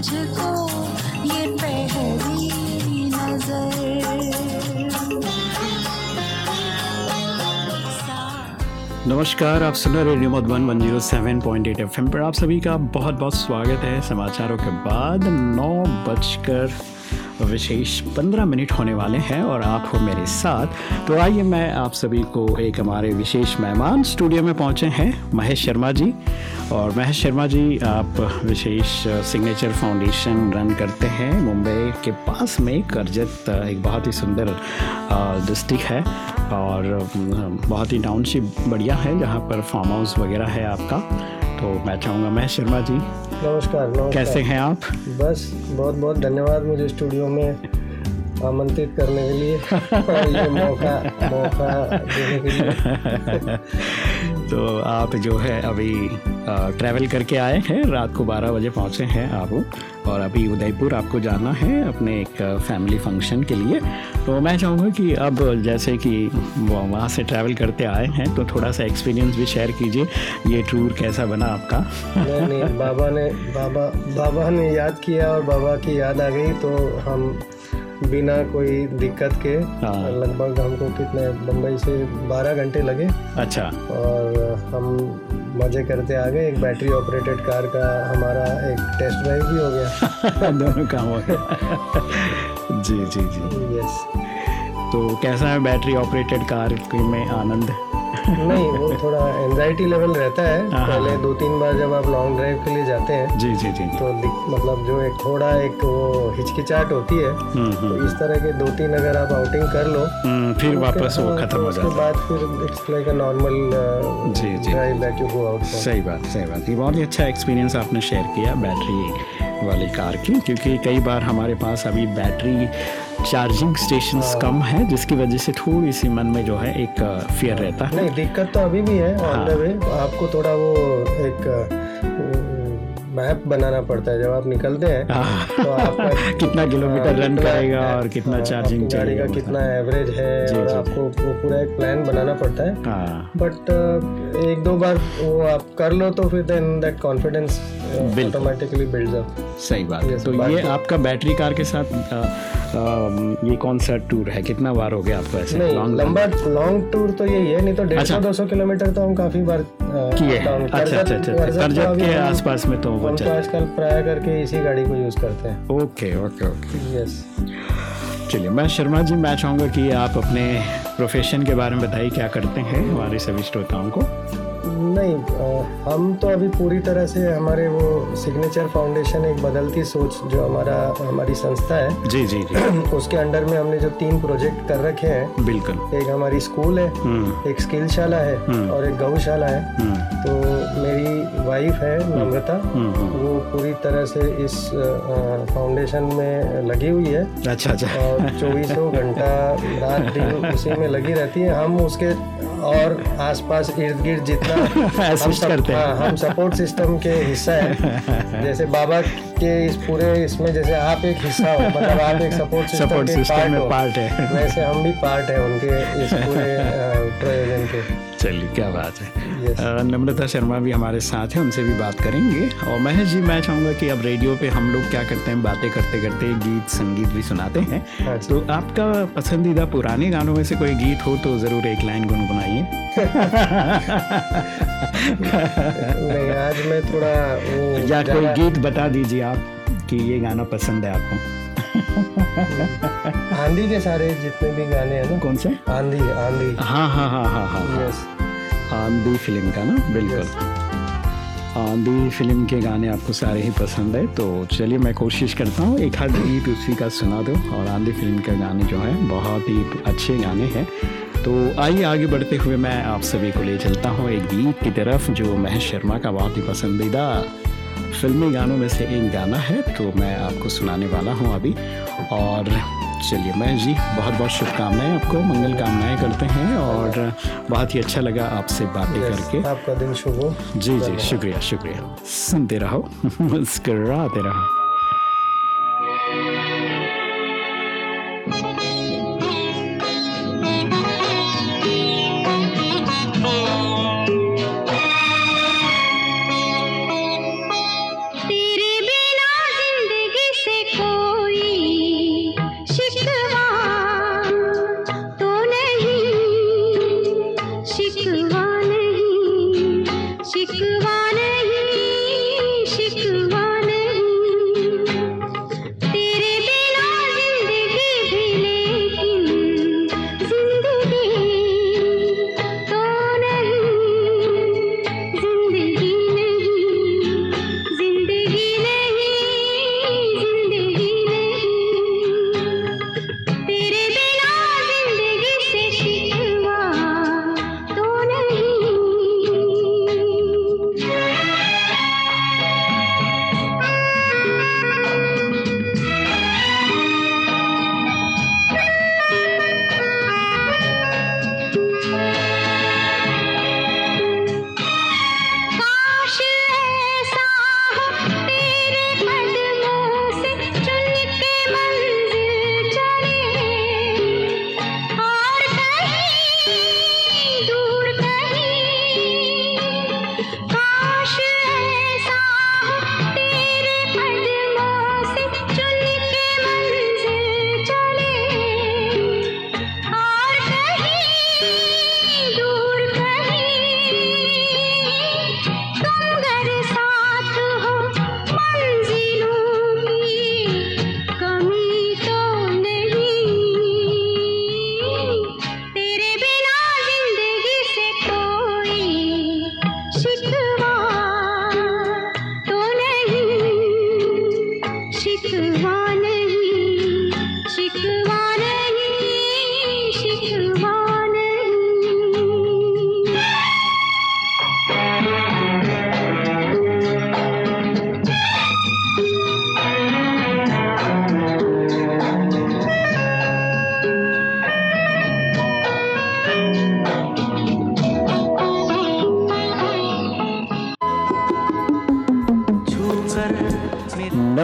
तुझको ये पहली नमस्कार, आप सुन रहे radio Madhuban one zero seven point eight F पर आप सभी का बहुत बहुत स्वागत है। समाचारों के बाद नौ बजकर विशेष पंद्रह मिनट होने वाले हैं और आप हो मेरे साथ। तो आइए मैं आप सभी को एक हमारे विशेष मेहमान स्टूडियो में पहुँचे हैं, महेश शर्मा जी। और महेश शर्मा जी आप विशेष सिग्नेचर फाउंडेशन रन करते हैं। मुंबई के पास में करजत एक बहुत ही सुंदर डिस्ट्रिक्ट है और बहुत ही टाउनशिप बढ़िया है जहाँ पर फार्म हाउस वगैरह है आपका। तो मैं चाहूँगा महेश शर्मा जी। नमस्कार नमस्कार। कैसे हैं आप? बस बहुत बहुत धन्यवाद मुझे स्टूडियो में आमंत्रित करने के लिए और ये मौका मौका देने के लिए। तो आप जो है अभी ट्रैवल करके आए हैं। रात को 12 बजे पहुँचे हैं आप। और अभी उदयपुर आपको जाना है अपने एक फैमिली फ़ंक्शन के लिए। तो मैं चाहूँगा कि अब जैसे कि वहाँ से ट्रैवल करते आए हैं तो थोड़ा सा एक्सपीरियंस भी शेयर कीजिए, ये टूर कैसा बना आपका? नहीं नहीं, बाबा ने, बाबा बाबा ने याद किया और बाबा की याद आ गई तो हम बिना कोई दिक्कत के हाँ। लगभग हमको कितने बम्बई से 12 घंटे लगे। अच्छा। और हम मज़े करते आ गए। एक बैटरी ऑपरेटेड कार का हमारा एक टेस्ट ड्राइव भी हो गया। दोनों काम हो गया। जी जी जी। यस तो कैसा है बैटरी ऑपरेटेड कार में आनंद? नहीं वो थोड़ा एंजाइटी लेवल रहता है। हाँ, पहले हाँ। दो तीन बार जब आप लॉन्ग ड्राइव के लिए जाते हैं जी जी जी। तो मतलब जो एक थोड़ा एक वो हिचकिचाहट होती है हम्म तो हम्म इस तरह के दो तीन अगर आप आउटिंग कर लो हम्म, फिर तो वापस वो हाँ, खत्म तो हो जाता है। बाद फिर इट्स लाइक अ नॉर्मल जी, जी। Drive that you go out सही बात सही बात। ये बहुत ही अच्छा एक्सपीरियंस आपने शेयर किया बैटरी वाली कार की क्योंकि कई बार हमारे पास अभी बैटरी चार्जिंग स्टेशंस हाँ। कम है जिसकी वजह से थोड़ी सी मन में जो है एक फियर रहता है नहीं दिक्कत तो अभी भी है ऑन हाँ। वे आपको थोड़ा वो एक मैप बनाना पड़ता है। जब आप निकलते हैं हाँ। तो आपका कितना किलोमीटर हाँ, रन करेगा और कितना हाँ, चार्जिंग गाड़ी का चलेगा कितना एवरेज है और आपको वो पूरा एक प्लान बनाना पड़ता है। हाँ। बट एक दो बार वो आप कर लो तो फिर then that confidence automatically builds up सही बात है। तो ये आपका बैटरी कार के साथ अ, अ, ये कौन सा टूर है। कितना बार हो गया आपको ऐसे? नहीं लंबा लॉन्ग टूर तो यही है नहीं तो डेढ़ अच्छा। सौ दो सौ किलोमीटर तो हम काफ़ी बार किए हैं। down- अच्छा अच्छा अच्छा करजत तो के आसपास में तो। वो हम तो आजकल प्राय करके इसी गाड़ी को यूज़ करते हैं। ओके ओके ओके यस चलिए मैं शर्मा जी मैं चाहूँगा कि आप अपने प्रोफेशन के बारे में बताइए क्या करते हैं हमारे सभी श्रोताओं को। नहीं हम तो अभी पूरी तरह से हमारे वो सिग्नेचर फाउंडेशन एक बदलती सोच जो हमारा हमारी संस्था है जी जी जी। उसके अंडर में हमने जो तीन प्रोजेक्ट कर रखे हैं बिल्कुल। एक हमारी स्कूल है हम्म। एक स्किलशाला है हम्म। और एक गौशाला है। हम्म। तो मेरी वाइफ है नम्रता। वो पूरी तरह से इस फाउंडेशन में लगी हुई है। अच्छा अच्छा। और चौबीसों घंटा रात दिन उसी में लगी रहती है। हम उसके और आसपास इर्द गिर्द जितना हम सब- करते हैं। हाँ, हम सपोर्ट सिस्टम के हिस्सा है। जैसे बाबा के इस पूरे इसमें जैसे आप एक हिस्सा हो मतलब आप एक सपोर्ट सिस्टम सपोर्ट के सिस्टम पार्ट में हो पार्ट है। वैसे हम भी पार्ट है उनके इस पूरे प्रयोजन के। चलिए क्या बात है। Yes. नम्रता शर्मा भी हमारे साथ हैं उनसे भी बात करेंगे। और महेश जी मैं चाहूँगा कि अब रेडियो पे हम लोग क्या करते हैं बातें करते करते गीत संगीत भी सुनाते हैं। हाँ तो आपका पसंदीदा पुराने गानों में से कोई गीत हो तो ज़रूर एक लाइन गुनगुनाइए। आज मैं थोड़ा या कोई गीत बता दीजिए आप कि ये गाना पसंद है आपको। आंधी के सारे जितने भी गाने हैं ना कौन से? आंधी आंधी। हाँ हाँ हाँ हाँ हाँ हाँ। यस आंधी फ़िल्म का ना बिल्कुल। आंधी फ़िल्म के गाने आपको सारे ही पसंद है तो चलिए मैं कोशिश करता हूँ एक आध गीत उसी का सुना दो और आंधी फ़िल्म के गाने जो है बहुत ही अच्छे गाने हैं। तो आइए आगे बढ़ते हुए मैं आप सभी को ले चलता हूँ एक गीत की तरफ़ जो महेश शर्मा का बहुत ही पसंदीदा फिल्मी गानों में से एक गाना है तो मैं आपको सुनाने वाला हूँ अभी। और चलिए मैं जी बहुत बहुत शुभकामनाएँ आपको मंगल कामनाएँ करते हैं और बहुत ही अच्छा लगा आपसे बातें करके। आपका दिन शुभ हो। जी जी शुक्रिया शुक्रिया। सुनते रहो मुस्कराते रहो।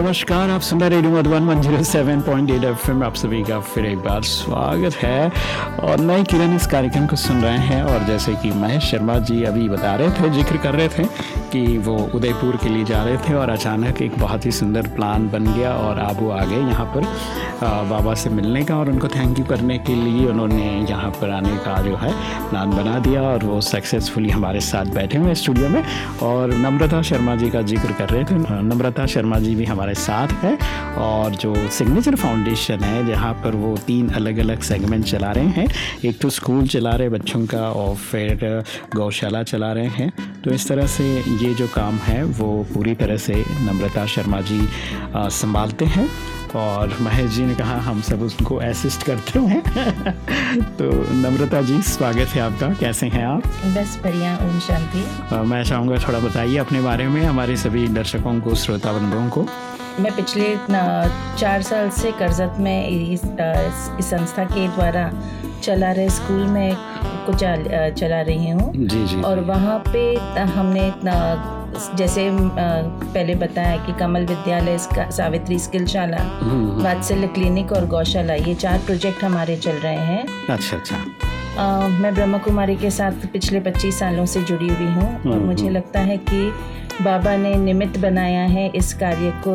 नमस्कार, आप सुन रहे रेडियो मधुबन एफ़ आप सभी का फिर एक बार स्वागत है। और नए किरण इस कार्यक्रम को सुन रहे हैं, और जैसे कि महेश शर्मा जी अभी बता रहे थे, ज़िक्र कर रहे थे कि वो उदयपुर के लिए जा रहे थे, और अचानक एक बहुत ही सुंदर प्लान बन गया, और आप वो आ गए यहाँ पर बाबा से मिलने का, और उनको थैंक यू करने के लिए उन्होंने यहाँ पर आने का जो है प्लान बना दिया, और वो सक्सेसफुली हमारे साथ बैठे हुए स्टूडियो में। और नम्रता शर्मा जी का ज़िक्र कर रहे थे। नम्रता शर्मा जी भी हमारे साथ है और जो सिग्नेचर फाउंडेशन है जहाँ पर वो तीन अलग अलग सेगमेंट चला रहे हैं। एक तो स्कूल चला रहे बच्चों का और फिर गौशाला चला रहे हैं। तो इस तरह से ये जो काम है वो पूरी तरह से नम्रता शर्मा जी संभालते हैं। और महेश जी ने कहा हम सब उसको असिस्ट करते हैं। तो नम्रता जी स्वागत है आपका। कैसे हैं आप? बस बढ़िया ओम शांति। मैं चाहूँगा थोड़ा बताइए अपने बारे में हमारे सभी दर्शकों को श्रोता बंधुओं को। मैं पिछले चार साल से करजत में इस, इस संस्था के द्वारा चला रहे स्कूल में को चल, चला रही हूँ। और वहाँ पे हमने जैसे पहले बताया कि कमल विद्यालय सावित्री स्किलशाला हम्म, वात्सल्य क्लिनिक और गौशाला ये चार प्रोजेक्ट हमारे चल रहे हैं। अच्छा अच्छा। मैं ब्रह्मा कुमारी के साथ पिछले 25 सालों से जुड़ी हुई हूँ और हम्म, मुझे हम्म। लगता है कि बाबा ने निमित्त बनाया है इस कार्य को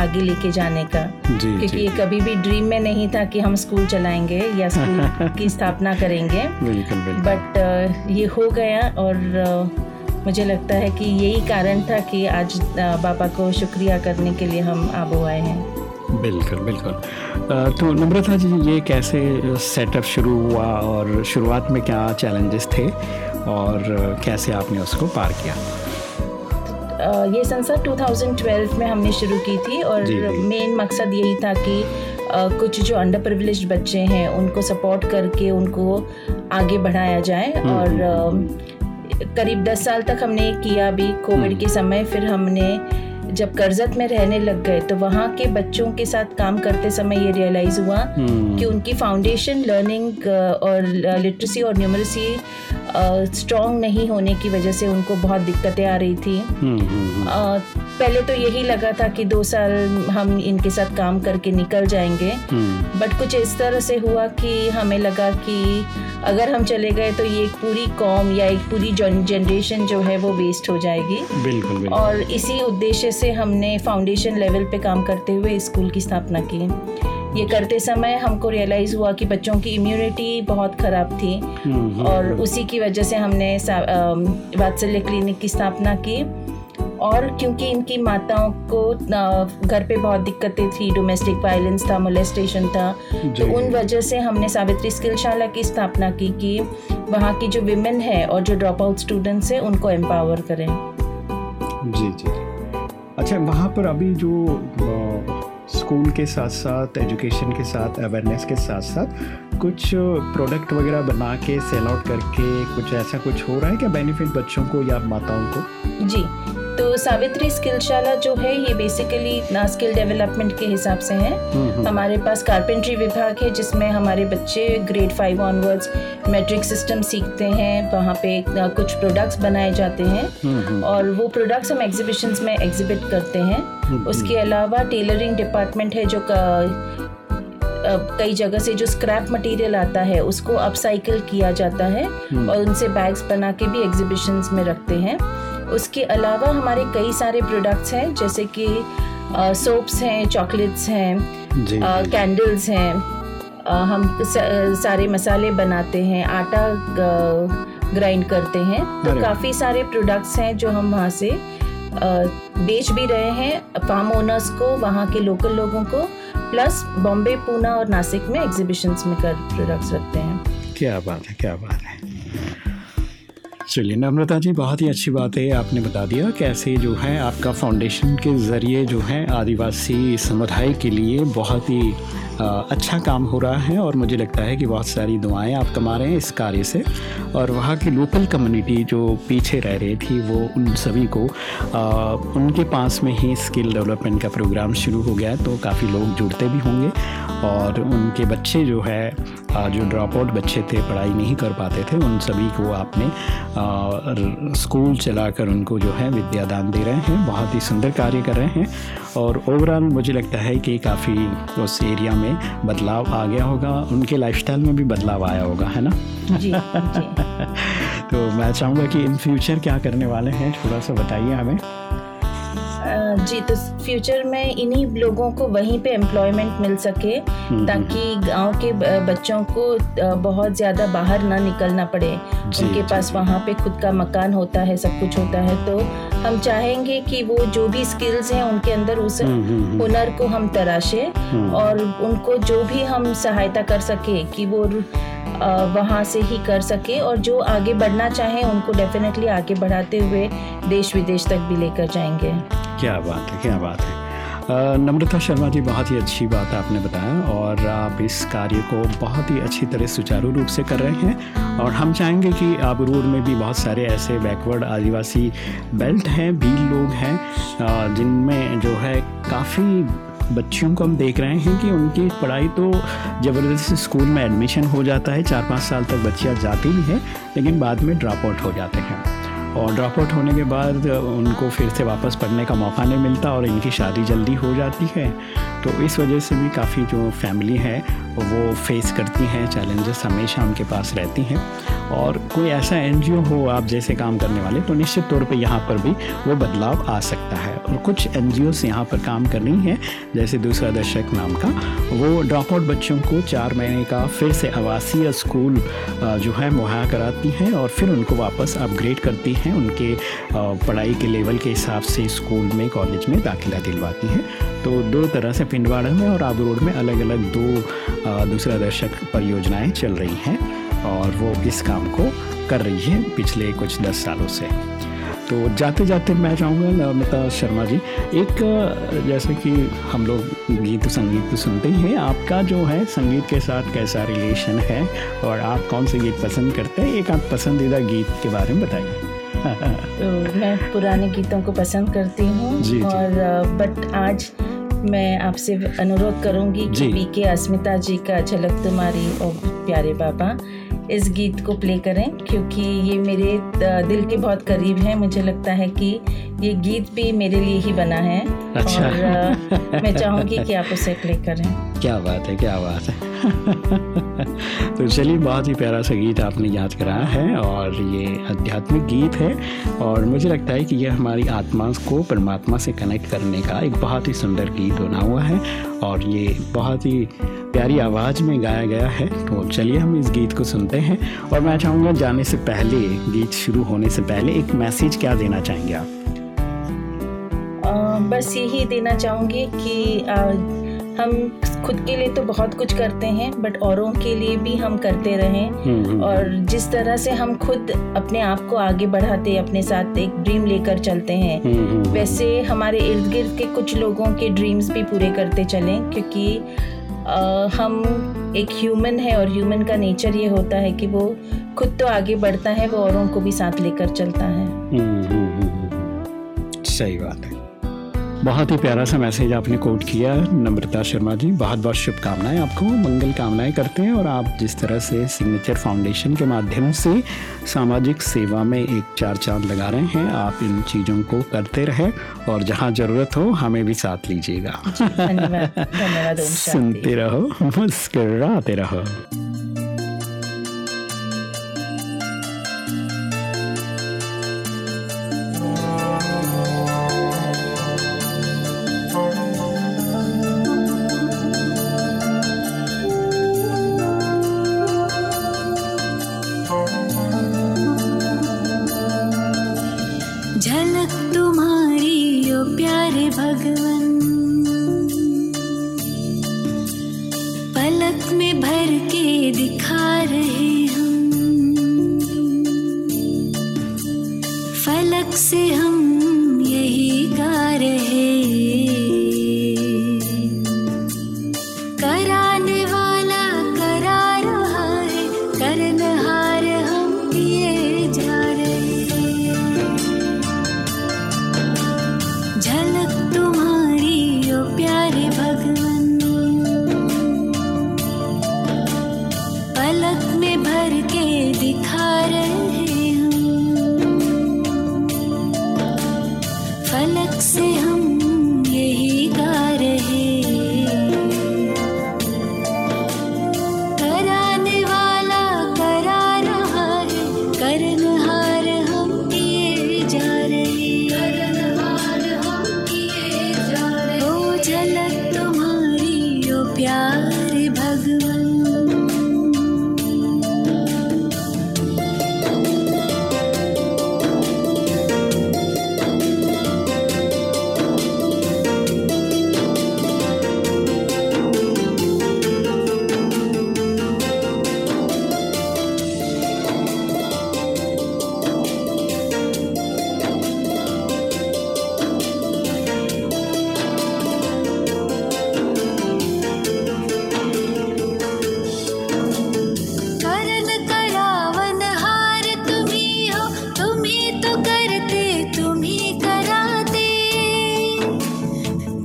आगे लेके जाने का। जी क्योंकि जी ये कभी भी ड्रीम में नहीं था कि हम स्कूल चलाएँगे या स्कूल की स्थापना करेंगे। बिल्कुल बिल्कुल। बट ये हो गया और मुझे लगता है कि यही कारण था कि आज बाबा को शुक्रिया करने के लिए हम आबो आए हैं। बिल्कुल बिल्कुल। तो नम्रता जी ये कैसे सेटअप शुरू हुआ और शुरुआत में क्या चैलेंजेस थे और कैसे आपने उसको पार किया? ये संस्था 2012 में हमने शुरू की थी और। मेन मकसद यही था कि कुछ जो अंडर प्रिविलेज बच्चे हैं उनको सपोर्ट करके उनको आगे बढ़ाया जाए हम्म, और करीब 10 साल तक हमने किया भी। कोविड के समय फिर हमने जब कर्जत में रहने लग गए तो वहाँ के बच्चों के साथ काम करते समय ये रियलाइज़ हुआ हम्म, कि उनकी फाउंडेशन लर्निंग और लिटरेसी और न्यूमरेसी स्ट्रॉन्ग नहीं होने की वजह से उनको बहुत दिक्कतें आ रही थी। हम्म, हम्म, हम्म, पहले तो यही लगा था कि दो साल हम इनके साथ काम करके निकल जाएँगे। हम्म, बट कुछ इस तरह से हुआ कि हमें लगा कि अगर हम चले गए तो ये एक पूरी कॉम या एक पूरी जनरेशन जो है वो वेस्ट हो जाएगी। बिल्कुल बिल्कुल। और इसी उद्देश्य से हमने फाउंडेशन लेवल पे काम करते हुए स्कूल की स्थापना की। ये करते समय हमको रियलाइज़ हुआ कि बच्चों की इम्यूनिटी बहुत ख़राब थी। हम्म, हम्म, और उसी की वजह से हमने वात्सल्य क्लिनिक की स्थापना की। और क्योंकि इनकी माताओं को घर पे बहुत दिक्कतें थी डोमेस्टिक वायलेंस था मोलेस्टेशन था तो उन वजह से हमने सावित्री स्किलशाला की स्थापना की कि वहाँ की जो विमेन है और जो ड्रॉप आउट स्टूडेंट्स हैं उनको एम्पावर करें। जी जी। अच्छा वहाँ पर अभी जो स्कूल के साथ साथ एजुकेशन के साथ अवेयरनेस के साथ साथ कुछ प्रोडक्ट वगैरह बना के सेल आउट करके कुछ ऐसा कुछ हो रहा है क्या? बेनिफिट बच्चों को या माताओं को? जी। तो सावित्री स्किलशाला जो है ये बेसिकली ना स्किल डेवलपमेंट के हिसाब से है। हम्म, हम्म, हमारे पास कारपेंट्री विभाग है जिसमें हमारे बच्चे grade five onwards matric system सीखते हैं। वहाँ पे कुछ प्रोडक्ट्स बनाए जाते हैं। हम्म, और वो प्रोडक्ट्स हम एग्जीबिशंस में एग्जिबिट करते हैं। उसके अलावा टेलरिंग डिपार्टमेंट है जो कई जगह से जो स्क्रैप मटेरियल आता है उसको अपसाइकिल किया जाता है। और उनसे बैग्स बना के भी एग्जीबिशंस में रखते हैं। उसके अलावा हमारे कई सारे प्रोडक्ट्स हैं जैसे कि सोप्स हैं चॉकलेट्स हैं कैंडल्स हैं हम सारे मसाले बनाते हैं आटा ग्राइंड करते हैं। तो काफ़ी सारे प्रोडक्ट्स हैं जो हम वहाँ से बेच भी रहे हैं फार्म ओनर्स को वहाँ के लोकल लोगों को प्लस बॉम्बे पूना और नासिक में एग्जीबिशंस में कर प्रोडक्ट्स रखते हैं। क्या बात है क्या बात है। चलिए नम्रता जी, बहुत ही अच्छी बात है, आपने बता दिया कैसे जो है आपका फाउंडेशन के ज़रिए जो है आदिवासी समुदाय के लिए बहुत ही अच्छा काम हो रहा है और मुझे लगता है कि बहुत सारी दुआएँ आप कमा रहे हैं इस कार्य से। और वहाँ की लोकल कम्युनिटी जो पीछे रह रही थी वो उन सभी को आ, उनके पास में ही स्किल डेवलपमेंट का प्रोग्राम शुरू हो गया तो काफ़ी लोग जुड़ते भी होंगे। और उनके बच्चे जो है जो ड्रॉप आउट बच्चे थे पढ़ाई नहीं कर पाते थे उन सभी को आपने स्कूल चलाकर उनको जो है विद्यादान दे रहे हैं। बहुत ही सुंदर कार्य कर रहे हैं। और ओवरऑल मुझे लगता है कि काफ़ी उस एरिया में बदलाव आ गया होगा उनके लाइफस्टाइल में भी बदलाव आया होगा है ना जी, जी। तो मैं चाहूँगा कि इन फ्यूचर क्या करने वाले हैं थोड़ा सा बताइए हमें जी तो फ्यूचर में इन्हीं लोगों को वहीं पे एम्प्लॉयमेंट मिल सके हम्म, ताकि गाँव के बच्चों को बहुत ज़्यादा बाहर ना निकलना पड़े। उनके पास वहाँ पे खुद का मकान होता है सब कुछ होता है तो हम चाहेंगे कि वो जो भी स्किल्स हैं उनके अंदर उस हम्म, हुनर को हम तराशें और उनको जो भी हम सहायता कर सके कि वो वहाँ से ही कर सके और जो आगे बढ़ना चाहें, उनको डेफिनेटली आगे बढ़ाते हुए देश विदेश तक भी लेकर जाएँगे। क्या बात है, क्या बात है। नम्रता शर्मा जी, बहुत ही अच्छी बात आपने बताया और आप इस कार्य को बहुत ही अच्छी तरह सुचारू रूप से कर रहे हैं और हम चाहेंगे कि आप रोड में भी बहुत सारे ऐसे बैकवर्ड आदिवासी बेल्ट हैं बील लोग हैं जिनमें जो है काफ़ी बच्चियों को हम देख रहे हैं कि उनकी पढ़ाई तो ज़बरदस्ती स्कूल में एडमिशन हो जाता है, चार पाँच साल तक बच्चियाँ जाती भी हैं, लेकिन बाद में ड्रॉप आउट हो जाते हैं। और ड्रॉप आउट होने के बाद उनको फिर से वापस पढ़ने का मौका नहीं मिलता और इनकी शादी जल्दी हो जाती है। तो इस वजह से भी काफ़ी जो फैमिली है, वो फेस करती हैं चैलेंजेस हमेशा उनके पास रहती हैं। और कोई ऐसा एनजीओ हो आप जैसे काम करने वाले तो निश्चित तौर पे यहाँ पर भी वो बदलाव आ सकता है। और कुछ एन जी यहाँ पर काम कर रही हैं, जैसे दूसरा दशक नाम का। वो ड्रॉप आउट बच्चों को चार महीने का फिर से आवासीय स्कूल जो है, मुहैया कराती हैं और फिर उनको वापस अपग्रेड करती हैं। उनके पढ़ाई के लेवल के हिसाब से स्कूल में, कॉलेज में दाखिला दिलवाती हैं। तो दो तरह से पिंडवाड़ा में और आबू रोड में अलग अलग दो दूसरा दर्शक परियोजनाएँ चल रही हैं और वो इस काम को कर रही है पिछले कुछ दस सालों से। तो जाते जाते मैं चाहूँगा नर्मता शर्मा जी। एक जैसे कि हम लोग गीत, संगीत तो सुनते ही हैं, आपका जो है संगीत के साथ कैसा रिलेशन है और आप कौन से गीत पसंद करते हैं? एक आप पसंदीदा गीत के बारे में बताइए। तो मैं पुराने गीतों को पसंद करती हूँ और बट आज मैं आपसे अनुरोध करूँगी कि पी के अस्मिता जी का झलक तुम्हारी और प्यारे बाबा इस गीत को प्ले करें क्योंकि ये मेरे दिल के बहुत करीब है। मुझे लगता है कि ये गीत भी मेरे लिए ही बना है। अच्छा। और मैं चाहूँगी कि आप उसे प्ले करें। क्या बात है, क्या बात है। तो चलिए, बहुत ही प्यारा सा गीत आपने याद कराया है और ये आध्यात्मिक गीत है और मुझे लगता है कि यह हमारी आत्मा को परमात्मा से कनेक्ट करने का एक बहुत ही सुंदर गीत बना हुआ है और ये बहुत ही प्यारी आवाज़ में गाया गया है। तो चलिए, हम इस गीत को सुनते हैं और मैं चाहूँगा जाने से पहले, गीत शुरू होने से पहले एक मैसेज क्या देना चाहेंगे आप? बस यही देना चाहूँगी कि हम खुद के लिए तो बहुत कुछ करते हैं बट औरों के लिए भी हम करते रहें। हम्म, और जिस तरह से हम खुद अपने आप को आगे बढ़ाते अपने साथ एक ड्रीम लेकर चलते हैं हम्म, वैसे हमारे इर्द गिर्द के कुछ लोगों के ड्रीम्स भी पूरे करते चलें क्योंकि आ, हम एक ह्यूमन है और ह्यूमन का नेचर ये होता है कि वो खुद तो आगे बढ़ता है वो औरों को भी साथ लेकर चलता है। सही बात है। बहुत ही प्यारा सा मैसेज आपने कोट किया नम्रता शर्मा जी। बहुत बहुत शुभकामनाएँ आपको मंगल कामनाएँ करते हैं और आप जिस तरह से सिग्नेचर फाउंडेशन के माध्यम से सामाजिक सेवा में एक चार चाँद लगा रहे हैं आप इन चीज़ों को करते रहे और जहाँ ज़रूरत हो हमें भी साथ लीजिएगा। सुनते रहो मुस्कराते रहो।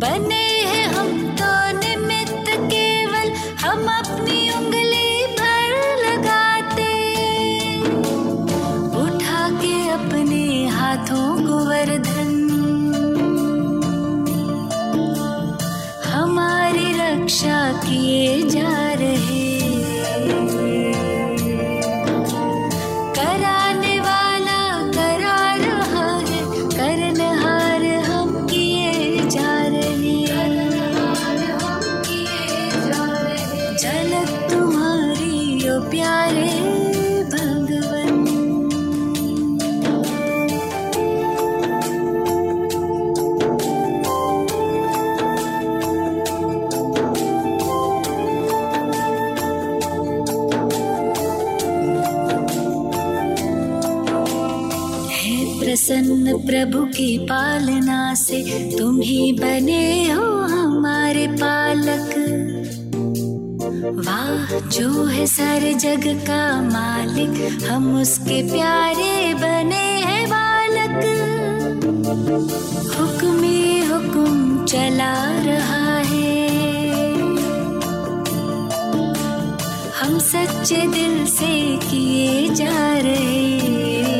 बने प्रभु की पालना से तुम ही बने हो हमारे पालक। वाह, जो है सारे जग का मालिक, हम उसके प्यारे बने हैं बालक। हुक्म हुक्म चला रहा है। हम सच्चे दिल से किए जा रहे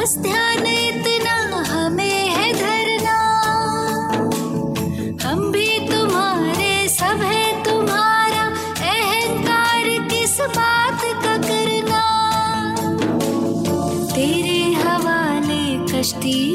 बस ध्यान इतना हमें है धरना। हम भी तुम्हारे, सब है तुम्हारा, अहंकार किस बात का करना? तेरे हवाले कश्ती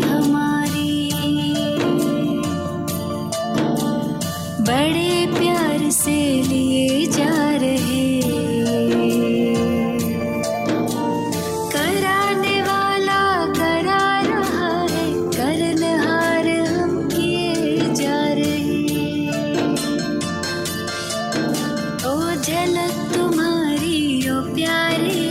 प्यारे